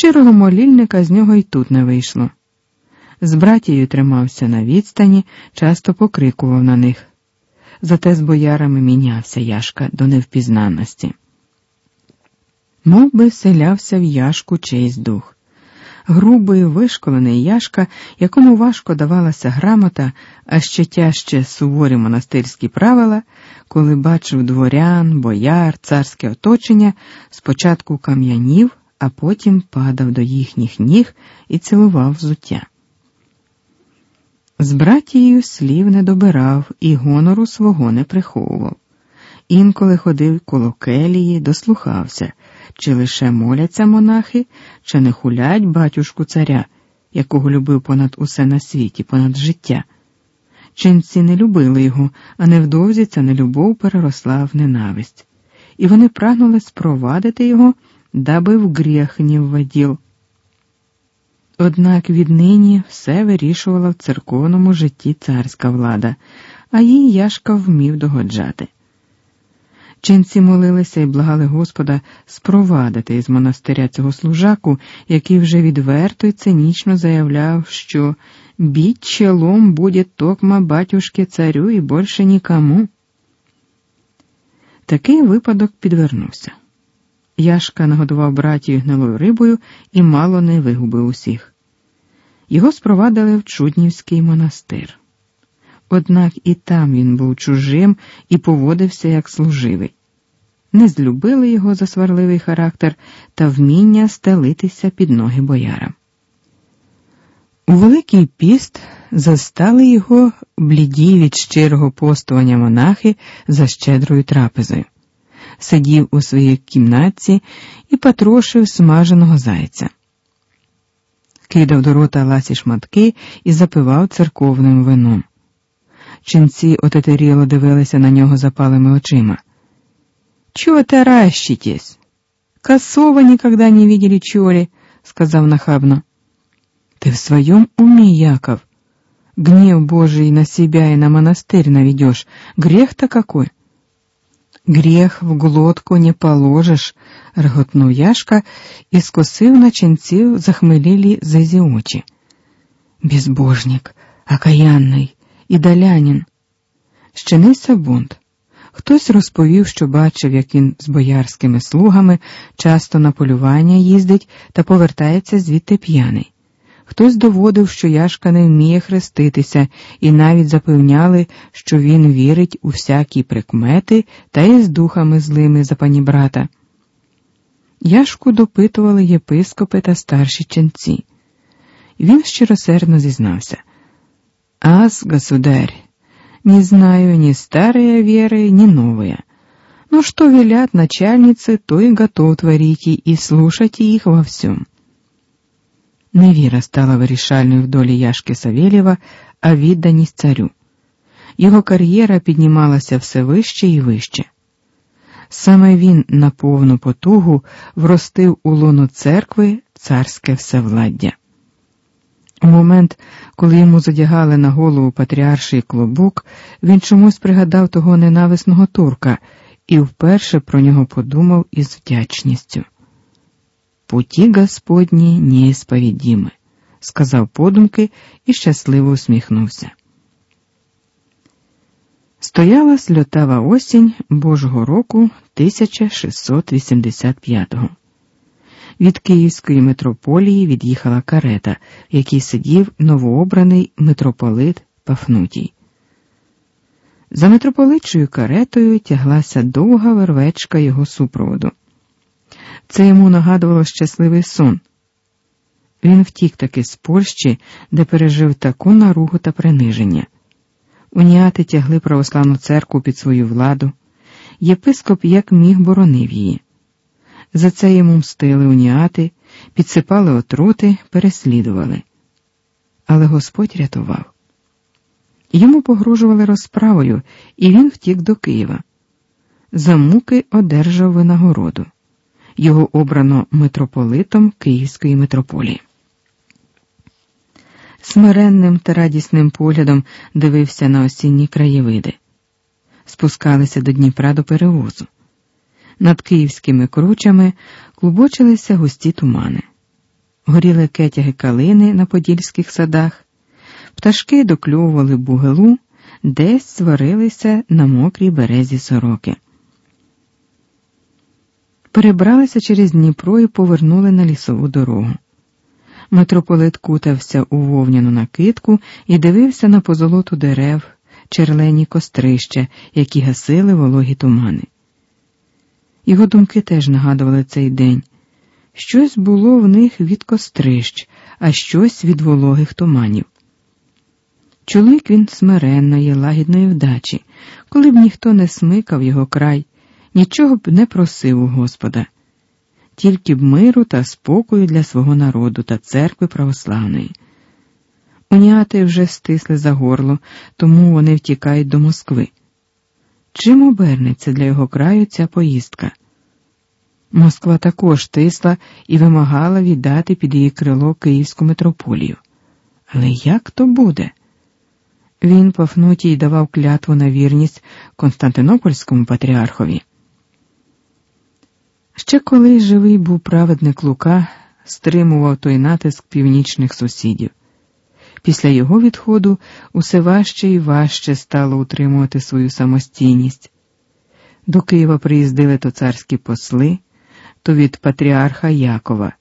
Щирого молільника з нього й тут не вийшло. З братією тримався на відстані, часто покрикував на них. Зате з боярами мінявся Яшка до невпізнанності. Мов би вселявся в Яшку чийсь дух. Грубий, вишколений Яшка, якому важко давалася грамота, а ще тяжче суворі монастирські правила, коли бачив дворян, бояр, царське оточення, спочатку кам'янів, а потім падав до їхніх ніг і цілував взуття. З братією слів не добирав і гонору свого не приховував. Інколи ходив коло келії, дослухався, чи лише моляться монахи, чи не хулять батюшку царя, якого любив понад усе на світі, понад життя. Ченці не любили його, а невдовзі ця нелюбов переросла в ненависть, і вони прагнули спровадити його, даби в гріх не вводіл. Однак віднині все вирішувала в церковному житті царська влада, а їй Яшка вмів догоджати. Ченці молилися і благали Господа спровадити із монастиря цього служаку, який вже відверто й цинічно заявляв, що бить челом буде токма батюшки царю і більше нікому. Такий випадок підвернувся. Яшка нагодував братію гнилою рибою і мало не вигубив усіх. Його спровадили в Чуднівський монастир. Однак і там він був чужим і поводився як служивий. Не злюбили його за сварливий характер та вміння стелитися під ноги боярам. У Великий піст застали його бліді від щирого постування монахи за щедрою трапезою Сидів у своїй кімнатці і потрошив смаженого зайця. Кидав до рота ласі шматки і запивав церковним вином. Ченці отетеріло дивилися на нього запалими очима. Чего таращитесь? Косого никогда не видели, чё сказав нахабно. Ты в своем уме, Яков? Гнев Божий на себя и на монастырь наведешь. Грех-то какой? Грех в глотку не положиш, реготнув Яшка і скосив на ченців захмелілі зизі очі. Безбожник, окаянний, ідолянин. Щинився бунт. Хтось розповів, що бачив, як він з боярськими слугами часто на полювання їздить та повертається звідти п'яний. Хтось доводив, що Яшка не вміє хреститися, і навіть запевняли, що він вірить у всякі прикмети та й з духами злими за пані брата. Яшку допитували єпископи та старші ченці. Він щиросердно зізнався. Аз, государь, не знаю ни старой веры, ни новые. Но что велят начальницы, то и готов творите и слушайте их во всем. Невіра стала вирішальною в долі Яшки Савєлєва, а відданість царю. Його кар'єра піднімалася все вище і вище. Саме він на повну потугу вростив у лоно церкви царське всевладдя. У момент, коли йому задягали на голову патріарший клобук, він чомусь пригадав того ненависного турка і вперше про нього подумав із вдячністю. Путі Господні неісповідіми, сказав подумки і щасливо усміхнувся. Стояла сльотава осінь Божого року 1685-го. Від Київської митрополії від'їхала карета, в якій сидів новообраний митрополит Пафнутій. За митрополитчою каретою тяглася довга вервечка його супроводу. Це йому нагадувало щасливий сон. Він втік таки з Польщі, де пережив таку наругу та приниження. Уніати тягли православну церкву під свою владу. Єпископ як міг боронив її. За це йому мстили уніати, підсипали отрути, переслідували. Але Господь рятував. Йому погрожували розправою, і він втік до Києва. За муки одержав винагороду. Його обрано митрополитом Київської митрополії. Смиренним та радісним поглядом дивився на осінні краєвиди, спускалися до Дніпра до перевозу. Над київськими кручами клубочилися густі тумани. горіли кетяги калини на подільських садах, пташки докльовували бугелу, десь сварилися на мокрій березі сороки. Перебралися через Дніпро і повернули на лісову дорогу. Митрополит кутався у вовняну накидку і дивився на позолоту дерев, черлені кострища, які гасили вологі тумани. Його думки теж нагадували цей день. Щось було в них від кострищ, а щось від вологих туманів. Чоловік він смиренної, лагідної вдачі, коли б ніхто не смикав його край, нічого б не просив у Господа, тільки б миру та спокою для свого народу та церкви православної. Уніати вже стисли за горло, тому вони втікають до Москви. Чим обернеться для його краю ця поїздка? Москва також тисла і вимагала віддати під її крило Київську митрополію. Але як то буде? Він Пафнутій давав клятву на вірність Константинопольському патріархові. Ще коли живий був праведник Лука, стримував той натиск північних сусідів. Після його відходу усе важче і важче стало утримувати свою самостійність. До Києва приїздили то царські посли, то від патріарха Якова,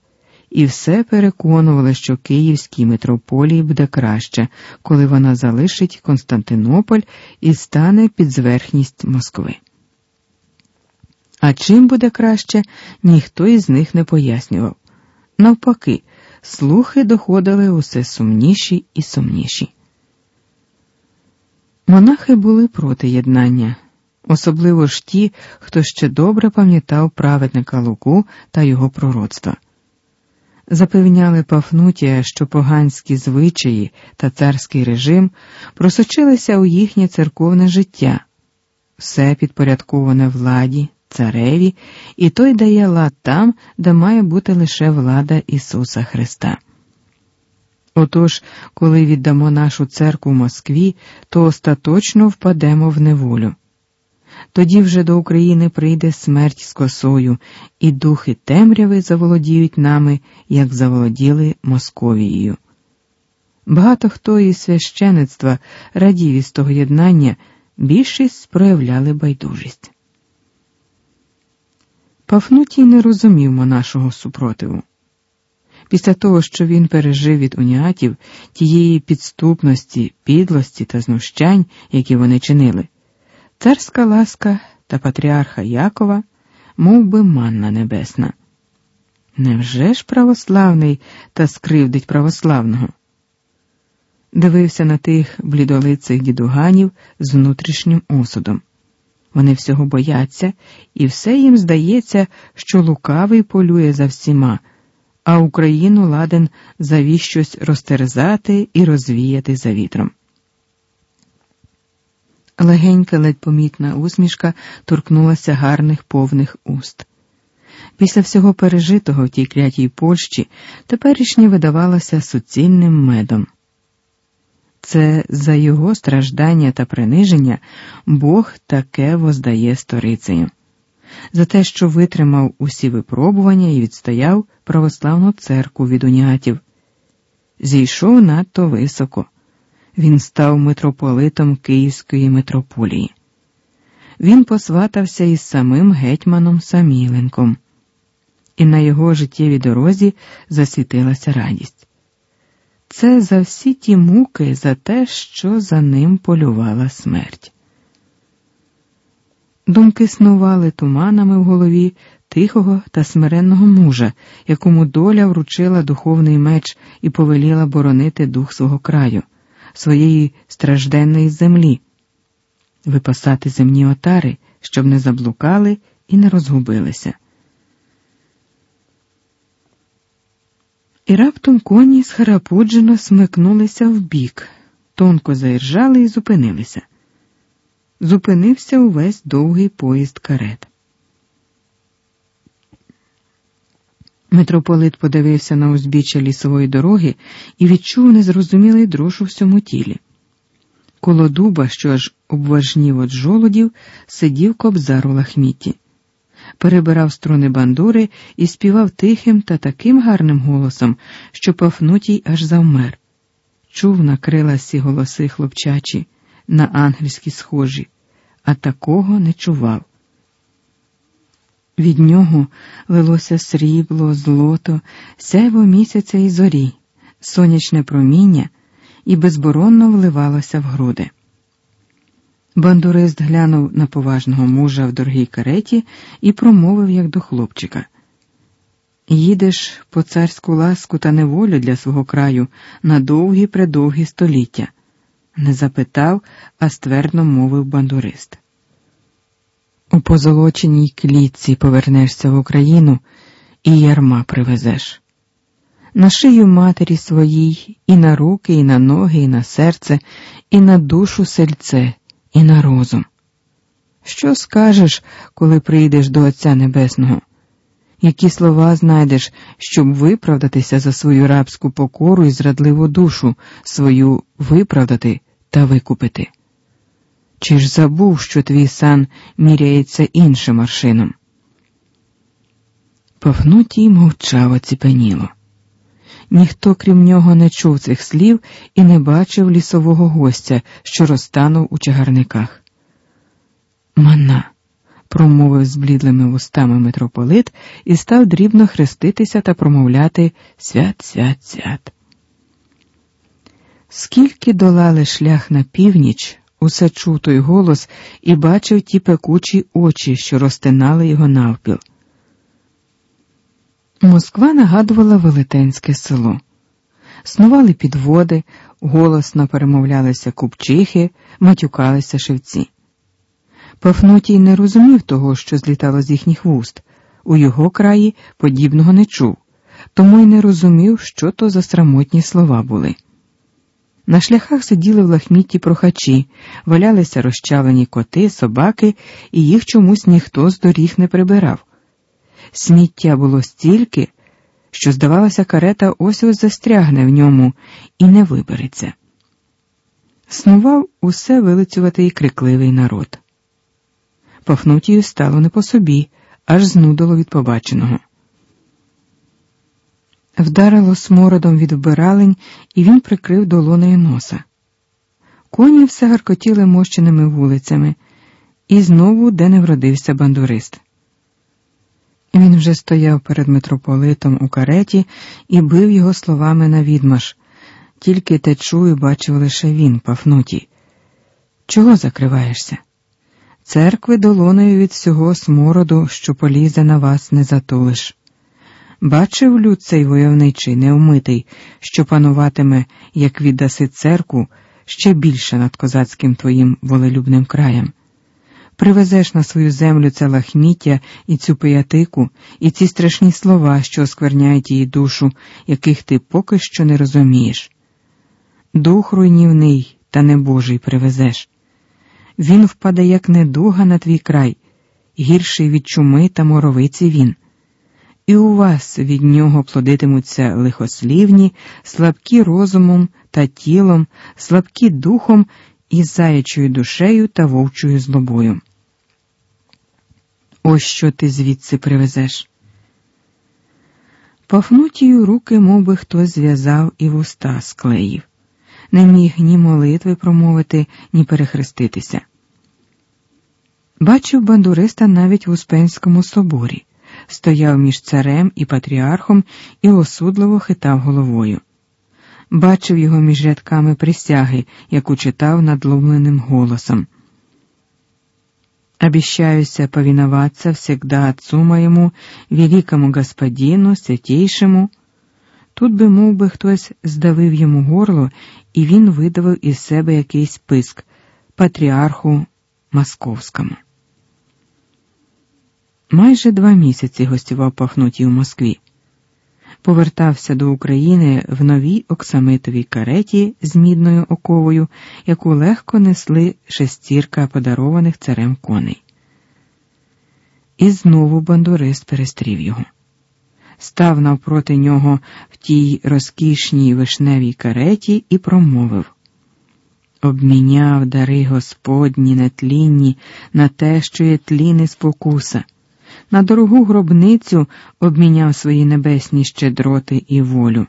і все переконували, що Київській митрополії буде краще, коли вона залишить Константинополь і стане під зверхність Москви. А чим буде краще, ніхто із них не пояснював. Навпаки, слухи доходили усе сумніші і сумніші. Монахи були проти єднання, особливо ж ті, хто ще добре пам'ятав праведника Луку та його пророцтва. Запевняли Пафнутія, що поганські звичаї та царський режим просочилися у їхнє церковне життя, все підпорядковане владі, цареві, і той дає лад там, де має бути лише влада Ісуса Христа. Отож, коли віддамо нашу церкву Москві, то остаточно впадемо в неволю. Тоді вже до України прийде смерть з косою, і духи темряви заволодіють нами, як заволоділи Московією. Багато хто із священицтва радів із того єднання, більшість проявляли байдужість. Пафнутій не розумів монашого супротиву. Після того, що він пережив від уніатів тієї підступності, підлості та знущань, які вони чинили, царська ласка та патріарха Якова мов би, манна небесна. Невже ж православний та скривдить православного? Дивився на тих блідолицих дідуганів з внутрішнім осудом. Вони всього бояться, і все їм здається, що лукавий полює за всіма, а Україну ладен завіщось розтерзати і розвіяти за вітром. Легенька, ледь помітна усмішка торкнулася гарних повних уст. Після всього пережитого в тій клятій Польщі теперішнє видавалося суцільним медом. Це за його страждання та приниження Бог таке воздає сторицею, за те, що витримав усі випробування і відстояв православну церкву від уніатів. Зійшов надто високо. Він став митрополитом Київської митрополії. Він посватався із самим гетьманом Саміленком, і на його життєвій дорозі засвітилася радість. Це за всі ті муки, за те, що за ним полювала смерть. Думки снували туманами в голові тихого та смиренного мужа, якому доля вручила духовний меч і повеліла боронити дух свого краю, своєї стражденної землі, випасати земні отари, щоб не заблукали і не розгубилися. І раптом коні схарапуджено смикнулися вбік, тонко заіржали і зупинилися. Зупинився увесь довгий поїзд карет. Митрополит подивився на узбіччя лісової дороги і відчув незрозумілий дрож у всьому тілі. Коло дуба, що аж обважнів від жолодів, сидів кобзар у лахміті. Перебирав струни бандури і співав тихим та таким гарним голосом, що Пафнутій аж завмер. Чув на криласі голоси хлопчачі, на ангельські схожі, а такого не чував. Від нього лилося срібло, злото, сяйво місяця і зорі, сонячне проміння і безборонно вливалося в груди. Бандурист глянув на поважного мужа в дорогій кареті і промовив як до хлопчика. Їдеш по царську ласку та неволю для свого краю на довгі предовгі століття. Не запитав, а ствердно мовив бандурист. У позолоченій клітці повернешся в Україну і ярма привезеш. На шию матері своїй, і на руки, і на ноги, і на серце, і на душу сельце, і на розум. Що скажеш, коли прийдеш до Отця Небесного? Які слова знайдеш, щоб виправдатися за свою рабську покору і зрадливу душу, свою виправдати та викупити? Чи ж забув, що твій сан міряється іншим аршином? Пафнутій мовчав оціпеніло. Ніхто, крім нього, не чув цих слів і не бачив лісового гостя, що розтанув у чагарниках. Мана, промовив зблідлими вустами митрополит і став дрібно хреститися та промовляти свят, свят, свят. Скільки долали шлях на північ, усе чув той голос і бачив ті пекучі очі, що розтинали його навпіл. Москва нагадувала велетенське село. Снували підводи, голосно перемовлялися купчихи, матюкалися шевці. Пафнутій не розумів того, що злітало з їхніх вуст. У його краї подібного не чув, тому й не розумів, що то за срамотні слова були. На шляхах сиділи в лахмітті прохачі, валялися розчавлені коти, собаки, і їх чомусь ніхто з доріг не прибирав. Сміття було стільки, що, здавалося, карета ось ось застрягне в ньому і не вибереться. Снував усе вилицюватий крикливий народ. Пафнутію стало не по собі, аж знудило від побаченого. Вдарило смородом від вбиралень, і він прикрив долонею носа. Коні все гаркотіли мощеними вулицями, і знову де не вродився бандурист. Він вже стояв перед митрополитом у кареті і бив його словами на відмаш. Тільки те чую бачив лише він, Пафнутій. Чого закриваєшся? Церкви долоною від всього смороду, що полізе на вас, не затулиш. Бачив люд цей войовничий, неумитий, що пануватиме, як віддаси церкву, ще більше над козацьким твоїм волелюбним краєм привезеш на свою землю це лахміття і цю пиятику, і ці страшні слова, що оскверняють її душу, яких ти поки що не розумієш. Дух руйнівний та небожий привезеш. Він впаде, як недуга на твій край, гірший від чуми та моровиці він. І у вас від нього плодитимуться лихослівні, слабкі розумом та тілом, слабкі духом і заячою душею та вовчою злобою. Ось що ти звідси привезеш. Пафнутію руки мов би, хтось зв'язав і вуста склеїв. Не міг ні молитви промовити, ні перехреститися. Бачив бандуриста навіть в Успенському соборі, стояв між царем і патріархом і осудливо хитав головою. Бачив його між рядками присяги, яку читав надломленим голосом. Обещаюся повиноваться всегда отцу моему, великому господину, святейшему. Тут би мов би, хтось здавив йому горло, і він видавив із себе якийсь писк патріарху Московському. Майже два місяці гостював Пахнутій у Москві повертався до України в новій оксамитовій кареті з мідною оковою, яку легко несли шестірка подарованих царем коней. І знову бандурист перестрів його. Став навпроти нього в тій розкішній вишневій кареті і промовив обміняв дари Господні нетлінні на те, що є тліни спокуса. На дорогу гробницю обміняв свої небесні щедроти і волю.